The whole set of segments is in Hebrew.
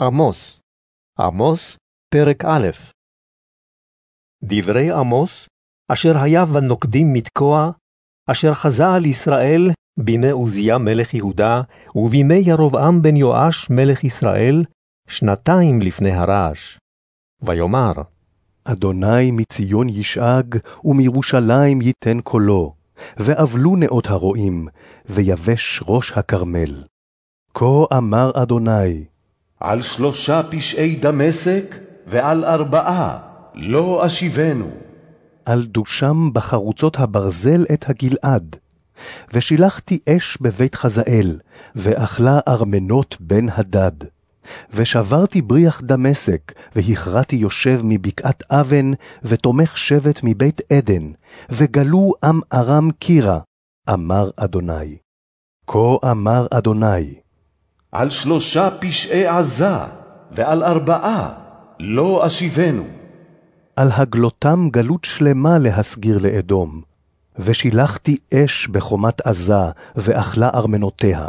עמוס, עמוס, פרק א' דברי עמוס, אשר היה בנוקדים מתקוע, אשר חזה על ישראל בימי עוזיה מלך יהודה, ובימי ירבעם בן יואש מלך ישראל, שנתיים לפני הרעש. ויאמר, אדוני מציון ישאג, ומירושלים ייתן קולו, ואבלו נאות הרועים, ויבש ראש הכרמל. כה אמר אדוני, על שלושה פשעי דמשק, ועל ארבעה לא אשיבנו. על דושם בחרוצות הברזל את הגלעד. ושילחתי אש בבית חזאל, ואכלה ארמנות בן הדד. ושברתי בריח דמשק, והכרעתי יושב מבקעת אבן, ותומך שבט מבית עדן, וגלו עם ארם קירה, אמר אדוני. כה אמר אדוני, על שלושה פשעי עזה, ועל ארבעה לא אשיבנו. על הגלותם גלות שלמה להסגיר לאדום, ושילחתי אש בחומת עזה, ואכלה ארמנותיה.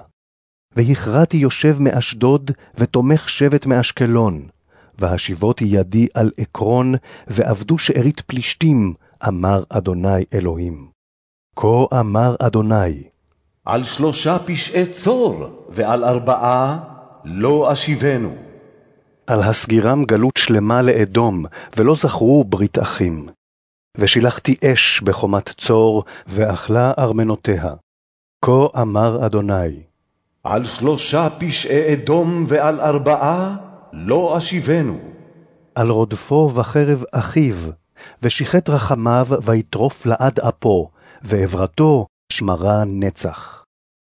והכרעתי יושב מאשדוד, ותומך שבט מאשקלון, והשיבותי ידי על עקרון, ועבדו שארית פלישתים, אמר אדוני אלוהים. כה אמר אדוני, על שלושה פשעי צור, ועל ארבעה לא אשיבנו. על הסגירם גלות שלמה לאדום, ולא זכרו ברית אחים. ושילחתי אש בחומת צור, ואכלה ארמנותיה. כה אמר אדוני, על שלושה פשעי אדום ועל ארבעה לא אשיבנו. על רודפו בחרב אחיו, ושיחת רחמיו ויטרוף לעד אפו, ועברתו שמרה נצח.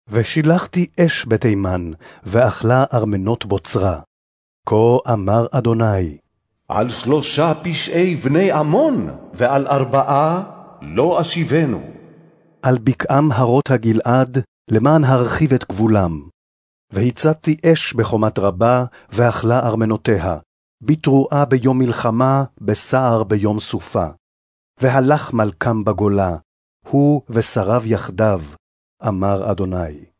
ושילחתי אש בתימן, ואכלה ארמנות בוצרה. כה אמר אדוני, על שלושה פשעי בני עמון, ועל ארבעה לא אשיבנו. על בקעם הרות הגלעד, למען הרחיב את גבולם. והצתתי אש בחומת רבה, ואכלה ארמנותיה, בתרועה ביום מלחמה, בסער ביום סופה. והלך מלכם בגולה, הוא ושריו יחדיו, אמר אדוני.